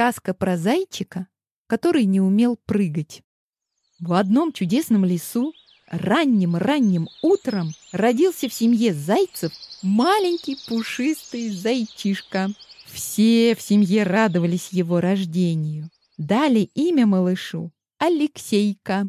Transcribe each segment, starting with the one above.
Сказка про зайчика, который не умел прыгать. В одном чудесном лесу ранним-ранним утром родился в семье зайцев маленький пушистый зайчишка. Все в семье радовались его рождению. Дали имя малышу Алексейка.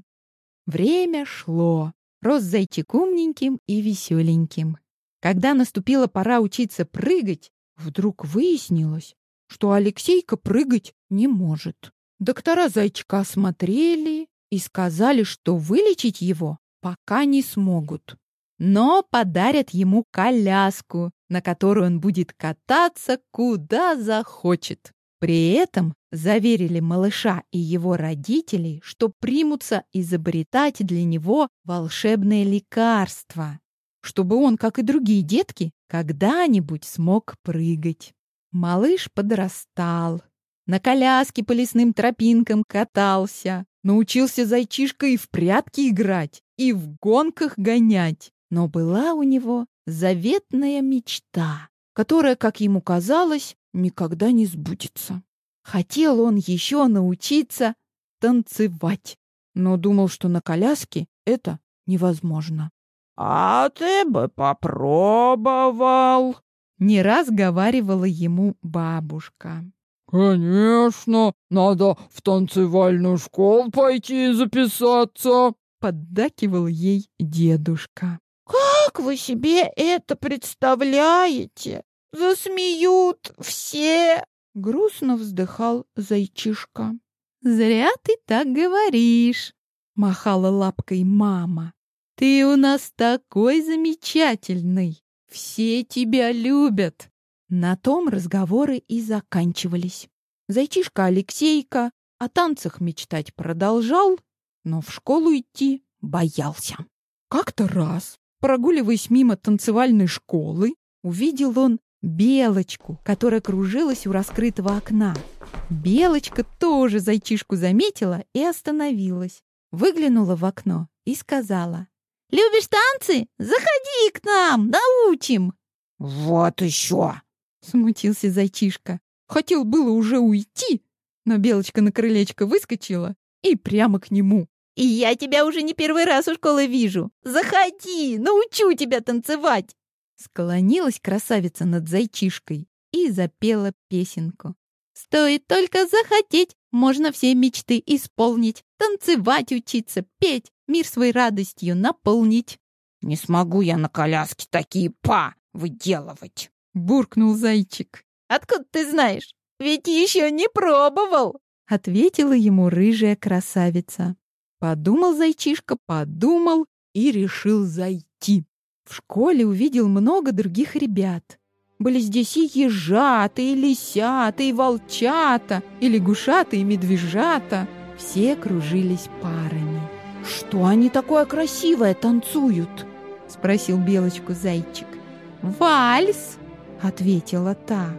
Время шло. Рос зайчик умненьким и веселеньким. Когда наступила пора учиться прыгать, вдруг выяснилось, что Алексейка прыгать не может. Доктора зайчика осмотрели и сказали, что вылечить его пока не смогут. Но подарят ему коляску, на которую он будет кататься куда захочет. При этом заверили малыша и его родителей, что примутся изобретать для него волшебное лекарство, чтобы он, как и другие детки, когда-нибудь смог прыгать. Малыш подрастал, на коляске по лесным тропинкам катался, научился зайчишка и в прятки играть, и в гонках гонять. Но была у него заветная мечта, которая, как ему казалось, никогда не сбудется. Хотел он еще научиться танцевать, но думал, что на коляске это невозможно. «А ты бы попробовал!» Не раз говаривала ему бабушка. «Конечно, надо в танцевальную школу пойти и записаться!» Поддакивал ей дедушка. «Как вы себе это представляете? Засмеют все!» Грустно вздыхал зайчишка. «Зря ты так говоришь!» Махала лапкой мама. «Ты у нас такой замечательный! Все тебя любят!» На том разговоры и заканчивались. Зайчишка Алексейка о танцах мечтать продолжал, но в школу идти боялся. Как-то раз, прогуливаясь мимо танцевальной школы, увидел он белочку, которая кружилась у раскрытого окна. Белочка тоже зайчишку заметила и остановилась. Выглянула в окно и сказала. «Любишь танцы? Заходи к нам, научим!» «Вот еще!» — смутился зайчишка. Хотел было уже уйти, но белочка на крылечко выскочила и прямо к нему. «И я тебя уже не первый раз у школы вижу. Заходи, научу тебя танцевать!» Склонилась красавица над зайчишкой и запела песенку. «Стоит только захотеть, можно все мечты исполнить, танцевать учиться, петь, мир своей радостью наполнить». «Не смогу я на коляске такие па выделывать!» — буркнул зайчик. «Откуда ты знаешь? Ведь еще не пробовал!» — ответила ему рыжая красавица. Подумал зайчишка, подумал и решил зайти. В школе увидел много других ребят. Были здесь и ежата, и лисята, и волчата, и лягушата, и медвежата. Все кружились парами. «Что они такое красивое танцуют?» — спросил Белочку зайчик. «Вальс!» — ответила та.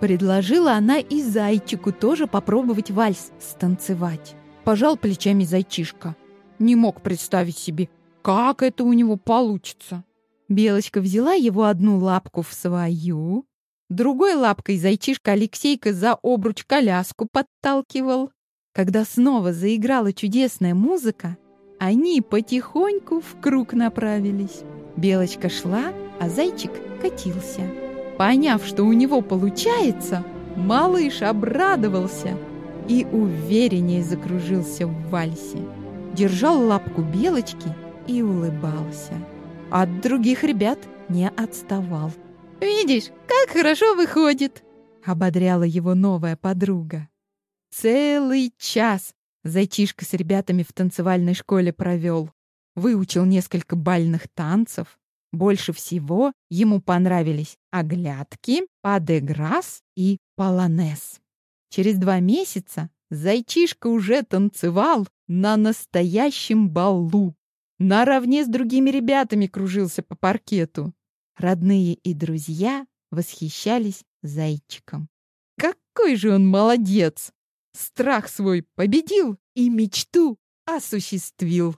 Предложила она и зайчику тоже попробовать вальс станцевать. Пожал плечами зайчишка. Не мог представить себе, как это у него получится. Белочка взяла его одну лапку в свою, другой лапкой зайчишка Алексейка за обруч коляску подталкивал. Когда снова заиграла чудесная музыка, они потихоньку в круг направились. Белочка шла, а зайчик катился. Поняв, что у него получается, малыш обрадовался и увереннее закружился в вальсе. Держал лапку белочки и улыбался. От других ребят не отставал. «Видишь, как хорошо выходит!» — ободряла его новая подруга. Целый час зайчишка с ребятами в танцевальной школе провел. Выучил несколько бальных танцев. Больше всего ему понравились оглядки, падеграсс и полонез. Через два месяца зайчишка уже танцевал на настоящем балу. Наравне с другими ребятами кружился по паркету. Родные и друзья восхищались зайчиком. Какой же он молодец! Страх свой победил и мечту осуществил.